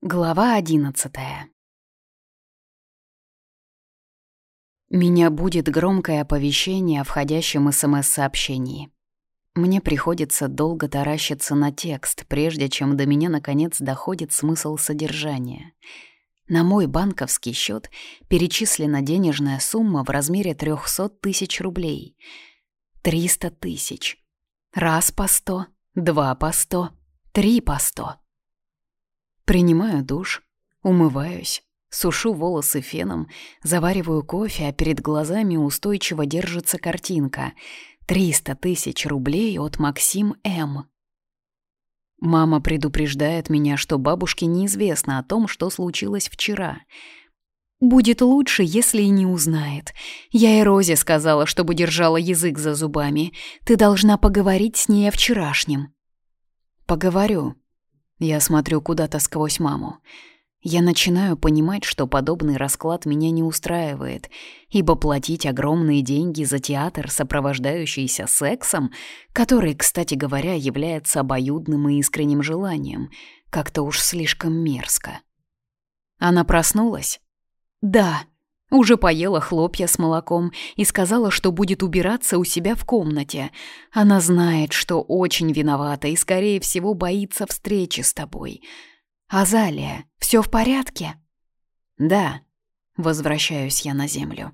Глава одиннадцатая Меня будет громкое оповещение о входящем СМС-сообщении. Мне приходится долго таращиться на текст, прежде чем до меня наконец доходит смысл содержания. На мой банковский счет перечислена денежная сумма в размере 300 тысяч рублей. 300 тысяч. Раз по 100, два по 100, три по 100. Принимаю душ, умываюсь, сушу волосы феном, завариваю кофе, а перед глазами устойчиво держится картинка. «Триста тысяч рублей от Максим М». Мама предупреждает меня, что бабушке неизвестно о том, что случилось вчера. «Будет лучше, если и не узнает. Я и Розе сказала, чтобы держала язык за зубами. Ты должна поговорить с ней о вчерашнем». «Поговорю», я смотрю куда-то сквозь маму. Я начинаю понимать, что подобный расклад меня не устраивает, ибо платить огромные деньги за театр, сопровождающийся сексом, который, кстати говоря, является обоюдным и искренним желанием, как-то уж слишком мерзко. Она проснулась? Да, уже поела хлопья с молоком и сказала, что будет убираться у себя в комнате. Она знает, что очень виновата и, скорее всего, боится встречи с тобой. «Азалия, все в порядке?» «Да», — возвращаюсь я на землю.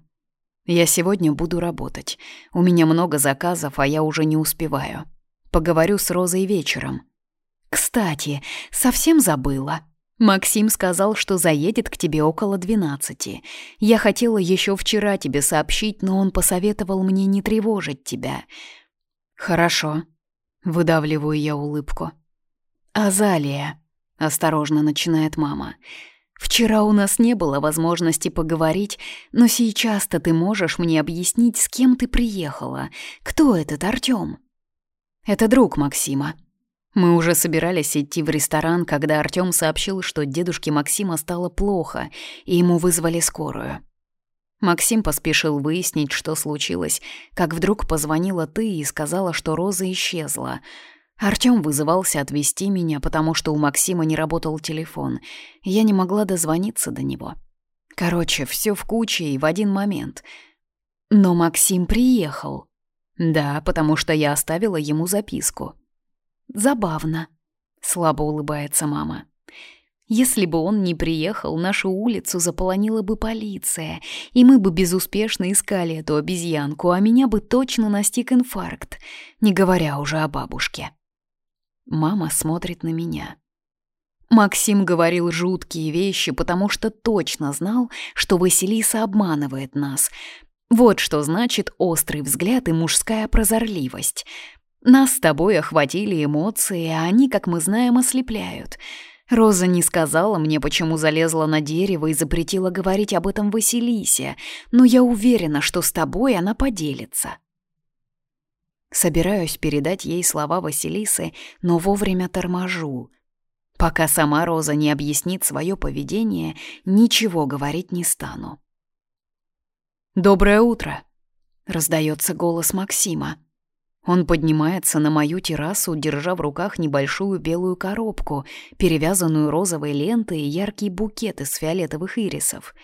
«Я сегодня буду работать. У меня много заказов, а я уже не успеваю. Поговорю с Розой вечером». «Кстати, совсем забыла», Максим сказал, что заедет к тебе около двенадцати. Я хотела еще вчера тебе сообщить, но он посоветовал мне не тревожить тебя. Хорошо. Выдавливаю я улыбку. Азалия, осторожно начинает мама. Вчера у нас не было возможности поговорить, но сейчас-то ты можешь мне объяснить, с кем ты приехала. Кто этот Артём? Это друг Максима. Мы уже собирались идти в ресторан, когда Артём сообщил, что дедушке Максима стало плохо, и ему вызвали скорую. Максим поспешил выяснить, что случилось, как вдруг позвонила ты и сказала, что Роза исчезла. Артём вызывался отвезти меня, потому что у Максима не работал телефон. Я не могла дозвониться до него. Короче, всё в куче и в один момент. Но Максим приехал. Да, потому что я оставила ему записку. Забавно. Слабо улыбается мама. Если бы он не приехал, нашу улицу заполонила бы полиция, и мы бы безуспешно искали эту обезьянку, а меня бы точно настиг инфаркт, не говоря уже о бабушке. Мама смотрит на меня. Максим говорил жуткие вещи, потому что точно знал, что Василиса обманывает нас. Вот что значит острый взгляд и мужская прозорливость — нас с тобой охватили эмоции, а они, как мы знаем, ослепляют. Роза не сказала мне, почему залезла на дерево и запретила говорить об этом Василисе, но я уверена, что с тобой она поделится. Собираюсь передать ей слова Василисы, но вовремя торможу. Пока сама Роза не объяснит свое поведение, ничего говорить не стану. «Доброе утро!» — раздается голос Максима. Он поднимается на мою террасу, держа в руках небольшую белую коробку, перевязанную розовой лентой и яркий букет из фиолетовых ирисов.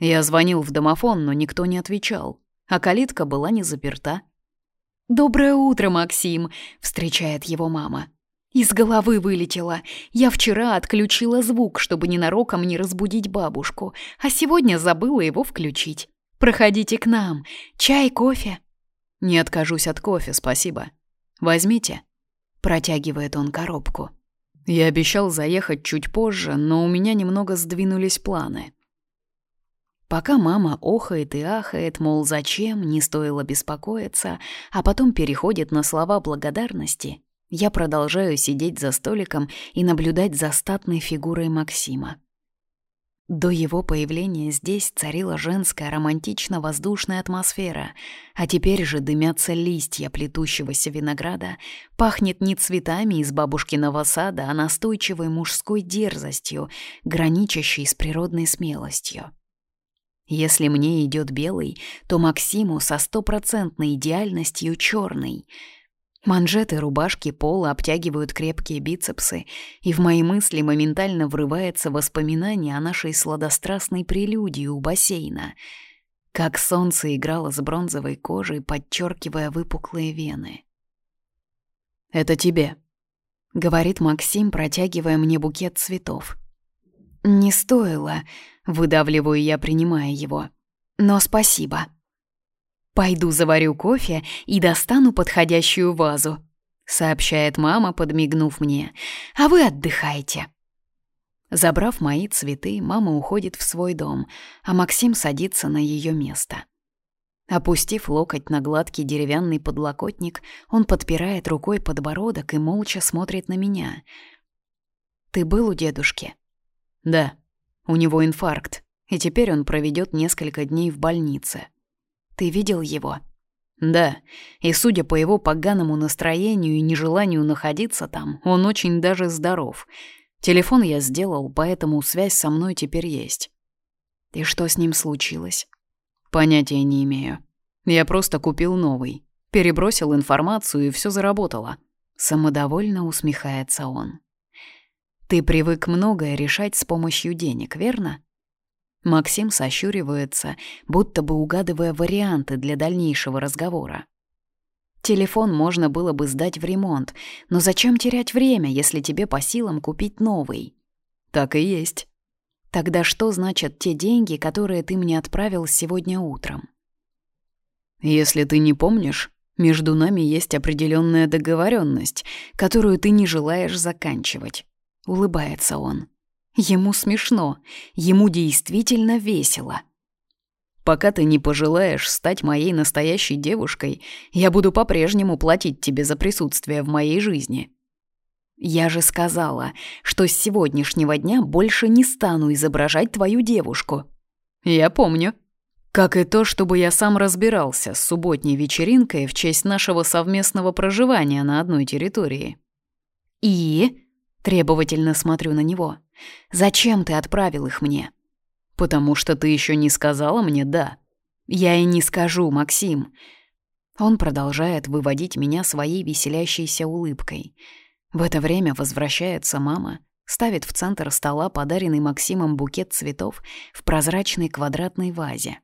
Я звонил в домофон, но никто не отвечал, а калитка была не заперта. «Доброе утро, Максим!» — встречает его мама. «Из головы вылетела. Я вчера отключила звук, чтобы ненароком не разбудить бабушку, а сегодня забыла его включить. Проходите к нам. Чай, кофе?» «Не откажусь от кофе, спасибо. Возьмите». Протягивает он коробку. Я обещал заехать чуть позже, но у меня немного сдвинулись планы. Пока мама охает и ахает, мол, зачем, не стоило беспокоиться, а потом переходит на слова благодарности, я продолжаю сидеть за столиком и наблюдать за статной фигурой Максима. До его появления здесь царила женская романтично-воздушная атмосфера, а теперь же дымятся листья плетущегося винограда, пахнет не цветами из бабушкиного сада, а настойчивой мужской дерзостью, граничащей с природной смелостью. Если мне идет белый, то Максиму со стопроцентной идеальностью черный. Манжеты рубашки пола обтягивают крепкие бицепсы, и в мои мысли моментально врывается воспоминание о нашей сладострастной прелюдии у бассейна. Как солнце играло с бронзовой кожей, подчеркивая выпуклые вены. «Это тебе», — говорит Максим, протягивая мне букет цветов. «Не стоило», — выдавливаю я, принимая его. «Но спасибо». «Пойду заварю кофе и достану подходящую вазу», — сообщает мама, подмигнув мне. «А вы отдыхайте». Забрав мои цветы, мама уходит в свой дом, а Максим садится на ее место. Опустив локоть на гладкий деревянный подлокотник, он подпирает рукой подбородок и молча смотрит на меня. «Ты был у дедушки?» «Да. У него инфаркт, и теперь он проведет несколько дней в больнице». Ты видел его?» «Да, и судя по его поганому настроению и нежеланию находиться там, он очень даже здоров. Телефон я сделал, поэтому связь со мной теперь есть». «И что с ним случилось?» «Понятия не имею. Я просто купил новый, перебросил информацию, и все заработало». Самодовольно усмехается он. «Ты привык многое решать с помощью денег, верно?» Максим сощуривается, будто бы угадывая варианты для дальнейшего разговора. Телефон можно было бы сдать в ремонт, но зачем терять время, если тебе по силам купить новый? Так и есть. Тогда что значат те деньги, которые ты мне отправил сегодня утром? Если ты не помнишь, между нами есть определенная договоренность, которую ты не желаешь заканчивать. Улыбается он. Ему смешно, ему действительно весело. Пока ты не пожелаешь стать моей настоящей девушкой, я буду по-прежнему платить тебе за присутствие в моей жизни. Я же сказала, что с сегодняшнего дня больше не стану изображать твою девушку. Я помню. Как и то, чтобы я сам разбирался с субботней вечеринкой в честь нашего совместного проживания на одной территории. И требовательно смотрю на него. Зачем ты отправил их мне? Потому что ты еще не сказала мне «да». Я и не скажу, Максим. Он продолжает выводить меня своей веселящейся улыбкой. В это время возвращается мама, ставит в центр стола подаренный Максимом букет цветов в прозрачной квадратной вазе.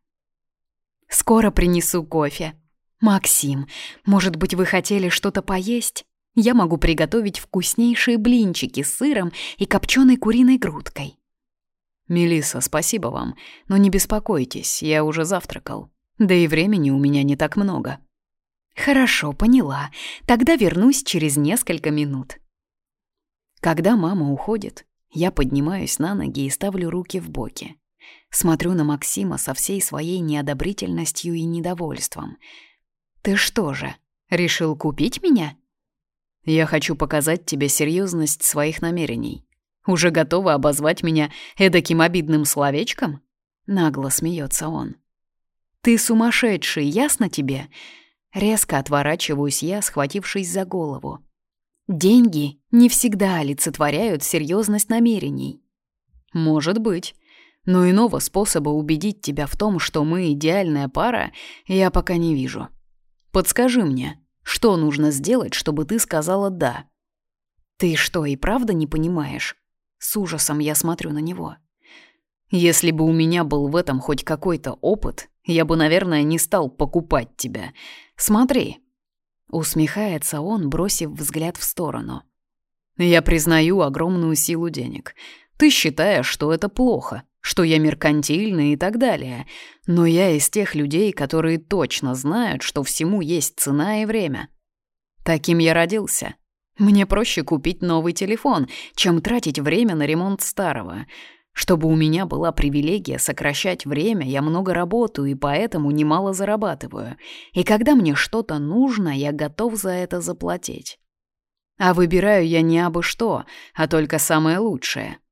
«Скоро принесу кофе. Максим, может быть, вы хотели что-то поесть?» Я могу приготовить вкуснейшие блинчики с сыром и копченой куриной грудкой. Мелиса, спасибо вам, но не беспокойтесь, я уже завтракал. Да и времени у меня не так много. Хорошо, поняла. Тогда вернусь через несколько минут. Когда мама уходит, я поднимаюсь на ноги и ставлю руки в боки. Смотрю на Максима со всей своей неодобрительностью и недовольством. «Ты что же, решил купить меня?» Я хочу показать тебе серьезность своих намерений. Уже готова обозвать меня эдаким обидным словечком?» Нагло смеется он. «Ты сумасшедший, ясно тебе?» Резко отворачиваюсь я, схватившись за голову. «Деньги не всегда олицетворяют серьезность намерений». «Может быть. Но иного способа убедить тебя в том, что мы идеальная пара, я пока не вижу. Подскажи мне, что нужно сделать, чтобы ты сказала «да»?» «Ты что, и правда не понимаешь?» С ужасом я смотрю на него. «Если бы у меня был в этом хоть какой-то опыт, я бы, наверное, не стал покупать тебя. Смотри». Усмехается он, бросив взгляд в сторону. «Я признаю огромную силу денег. Ты считаешь, что это плохо, что я меркантильный и так далее. Но я из тех людей, которые точно знают, что всему есть цена и время. Таким я родился. Мне проще купить новый телефон, чем тратить время на ремонт старого. Чтобы у меня была привилегия сокращать время, я много работаю и поэтому немало зарабатываю. И когда мне что-то нужно, я готов за это заплатить. А выбираю я не абы что, а только самое лучшее —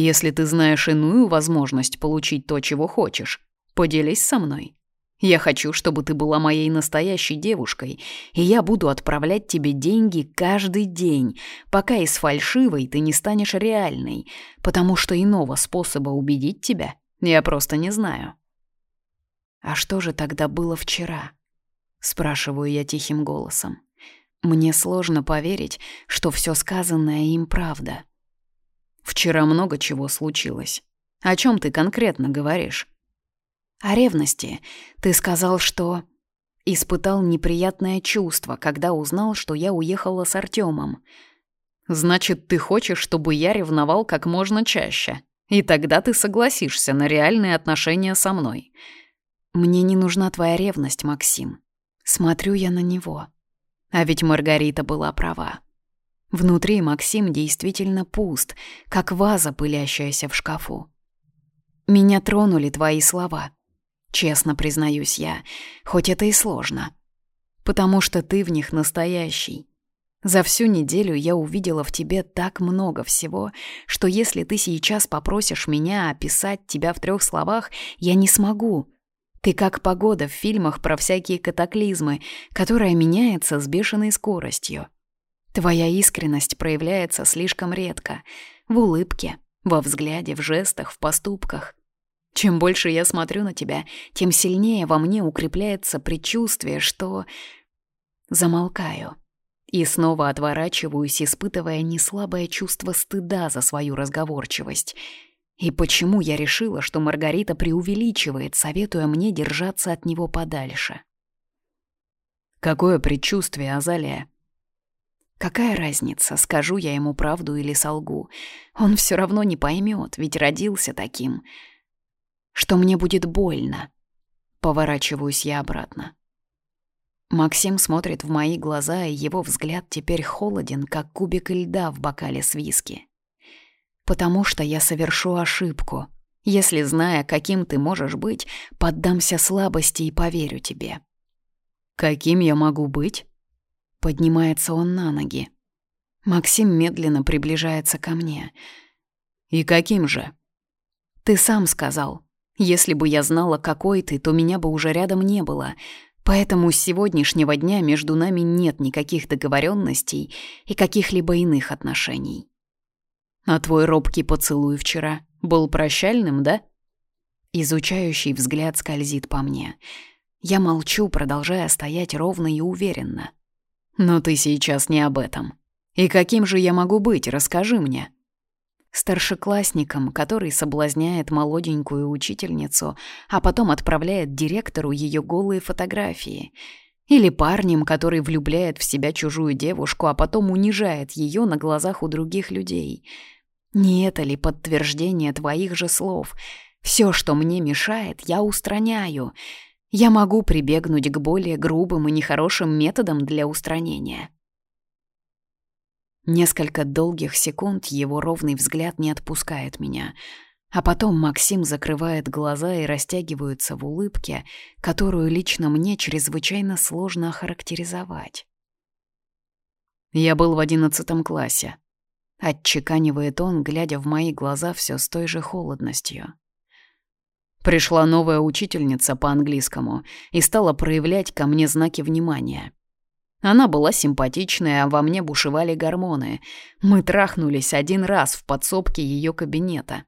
если ты знаешь иную возможность получить то, чего хочешь, поделись со мной. Я хочу, чтобы ты была моей настоящей девушкой, и я буду отправлять тебе деньги каждый день, пока из фальшивой ты не станешь реальной, потому что иного способа убедить тебя я просто не знаю. «А что же тогда было вчера?» — спрашиваю я тихим голосом. Мне сложно поверить, что все сказанное им правда. Вчера много чего случилось. О чем ты конкретно говоришь? О ревности. Ты сказал, что... Испытал неприятное чувство, когда узнал, что я уехала с Артемом. Значит, ты хочешь, чтобы я ревновал как можно чаще. И тогда ты согласишься на реальные отношения со мной. Мне не нужна твоя ревность, Максим. Смотрю я на него. А ведь Маргарита была права. Внутри Максим действительно пуст, как ваза, пылящаяся в шкафу. Меня тронули твои слова. Честно признаюсь я, хоть это и сложно. Потому что ты в них настоящий. За всю неделю я увидела в тебе так много всего, что если ты сейчас попросишь меня описать тебя в трех словах, я не смогу. Ты как погода в фильмах про всякие катаклизмы, которая меняется с бешеной скоростью. Твоя искренность проявляется слишком редко. В улыбке, во взгляде, в жестах, в поступках. Чем больше я смотрю на тебя, тем сильнее во мне укрепляется предчувствие, что... Замолкаю. И снова отворачиваюсь, испытывая неслабое чувство стыда за свою разговорчивость — и почему я решила, что Маргарита преувеличивает, советуя мне держаться от него подальше? Какое предчувствие, Азалия? Какая разница, скажу я ему правду или солгу? Он все равно не поймет, ведь родился таким. Что мне будет больно. Поворачиваюсь я обратно. Максим смотрит в мои глаза, и его взгляд теперь холоден, как кубик льда в бокале с виски потому что я совершу ошибку. Если, зная, каким ты можешь быть, поддамся слабости и поверю тебе». «Каким я могу быть?» Поднимается он на ноги. Максим медленно приближается ко мне. «И каким же?» «Ты сам сказал. Если бы я знала, какой ты, то меня бы уже рядом не было. Поэтому с сегодняшнего дня между нами нет никаких договоренностей и каких-либо иных отношений». А твой робкий поцелуй вчера был прощальным, да? Изучающий взгляд скользит по мне. Я молчу, продолжая стоять ровно и уверенно. Но ты сейчас не об этом. И каким же я могу быть, расскажи мне. Старшеклассником, который соблазняет молоденькую учительницу, а потом отправляет директору ее голые фотографии — или парнем, который влюбляет в себя чужую девушку, а потом унижает ее на глазах у других людей. Не это ли подтверждение твоих же слов? Все, что мне мешает, я устраняю. Я могу прибегнуть к более грубым и нехорошим методам для устранения. Несколько долгих секунд его ровный взгляд не отпускает меня — а потом Максим закрывает глаза и растягивается в улыбке, которую лично мне чрезвычайно сложно охарактеризовать. «Я был в одиннадцатом классе», — отчеканивает он, глядя в мои глаза все с той же холодностью. Пришла новая учительница по английскому и стала проявлять ко мне знаки внимания. Она была симпатичная, а во мне бушевали гормоны. Мы трахнулись один раз в подсобке ее кабинета.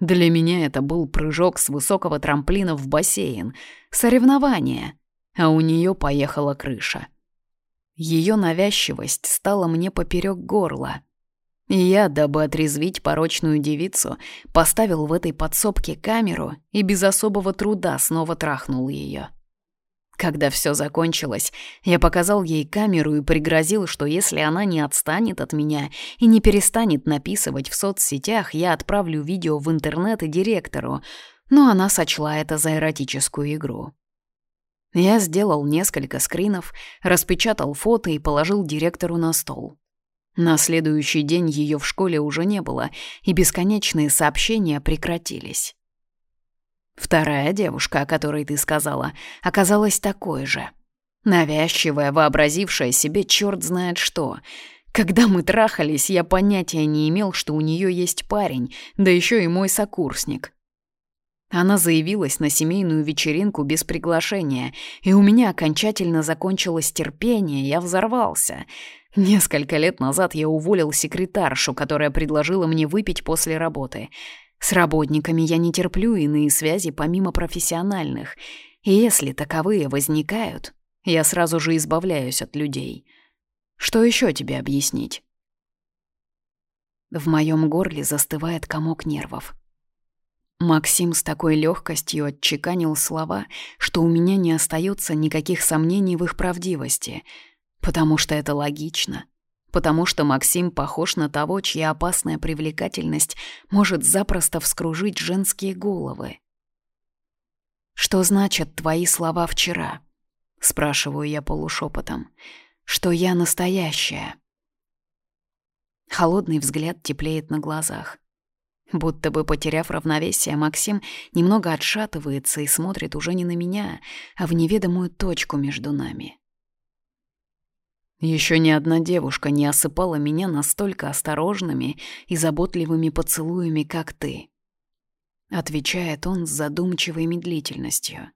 Для меня это был прыжок с высокого трамплина в бассейн, соревнование, а у нее поехала крыша. Ее навязчивость стала мне поперек горла. И я, дабы отрезвить порочную девицу, поставил в этой подсобке камеру и без особого труда снова трахнул ее. Когда все закончилось, я показал ей камеру и пригрозил, что если она не отстанет от меня и не перестанет написывать в соцсетях, я отправлю видео в интернет и директору, но она сочла это за эротическую игру. Я сделал несколько скринов, распечатал фото и положил директору на стол. На следующий день ее в школе уже не было, и бесконечные сообщения прекратились. Вторая девушка, о которой ты сказала, оказалась такой же. Навязчивая, вообразившая себе черт знает что. Когда мы трахались, я понятия не имел, что у нее есть парень, да еще и мой сокурсник. Она заявилась на семейную вечеринку без приглашения, и у меня окончательно закончилось терпение, я взорвался. Несколько лет назад я уволил секретаршу, которая предложила мне выпить после работы — с работниками я не терплю иные связи помимо профессиональных, и если таковые возникают, я сразу же избавляюсь от людей. Что еще тебе объяснить?» В моем горле застывает комок нервов. Максим с такой легкостью отчеканил слова, что у меня не остается никаких сомнений в их правдивости, потому что это логично, потому что Максим похож на того, чья опасная привлекательность может запросто вскружить женские головы. «Что значат твои слова вчера?» — спрашиваю я полушепотом. «Что я настоящая?» Холодный взгляд теплеет на глазах. Будто бы потеряв равновесие, Максим немного отшатывается и смотрит уже не на меня, а в неведомую точку между нами. Еще ни одна девушка не осыпала меня настолько осторожными и заботливыми поцелуями, как ты. Отвечает он с задумчивой медлительностью.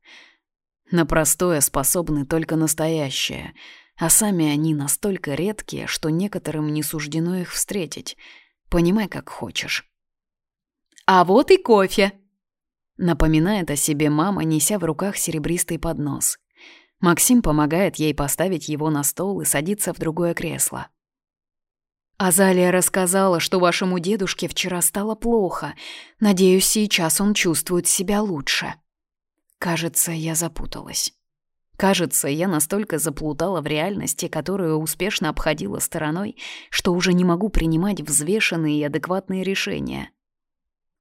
На простое способны только настоящее, а сами они настолько редкие, что некоторым не суждено их встретить. Понимай, как хочешь. «А вот и кофе!» Напоминает о себе мама, неся в руках серебристый поднос. Максим помогает ей поставить его на стол и садится в другое кресло. «Азалия рассказала, что вашему дедушке вчера стало плохо. Надеюсь, сейчас он чувствует себя лучше». Кажется, я запуталась. Кажется, я настолько заплутала в реальности, которую успешно обходила стороной, что уже не могу принимать взвешенные и адекватные решения.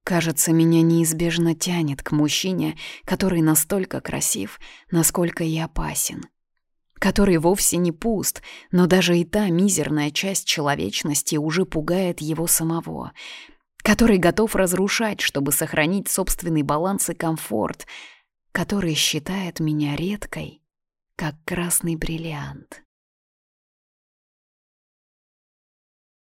Кажется, меня неизбежно тянет к мужчине, который настолько красив, насколько и опасен. Который вовсе не пуст, но даже и та мизерная часть человечности уже пугает его самого. Который готов разрушать, чтобы сохранить собственный баланс и комфорт. Который считает меня редкой, как красный бриллиант.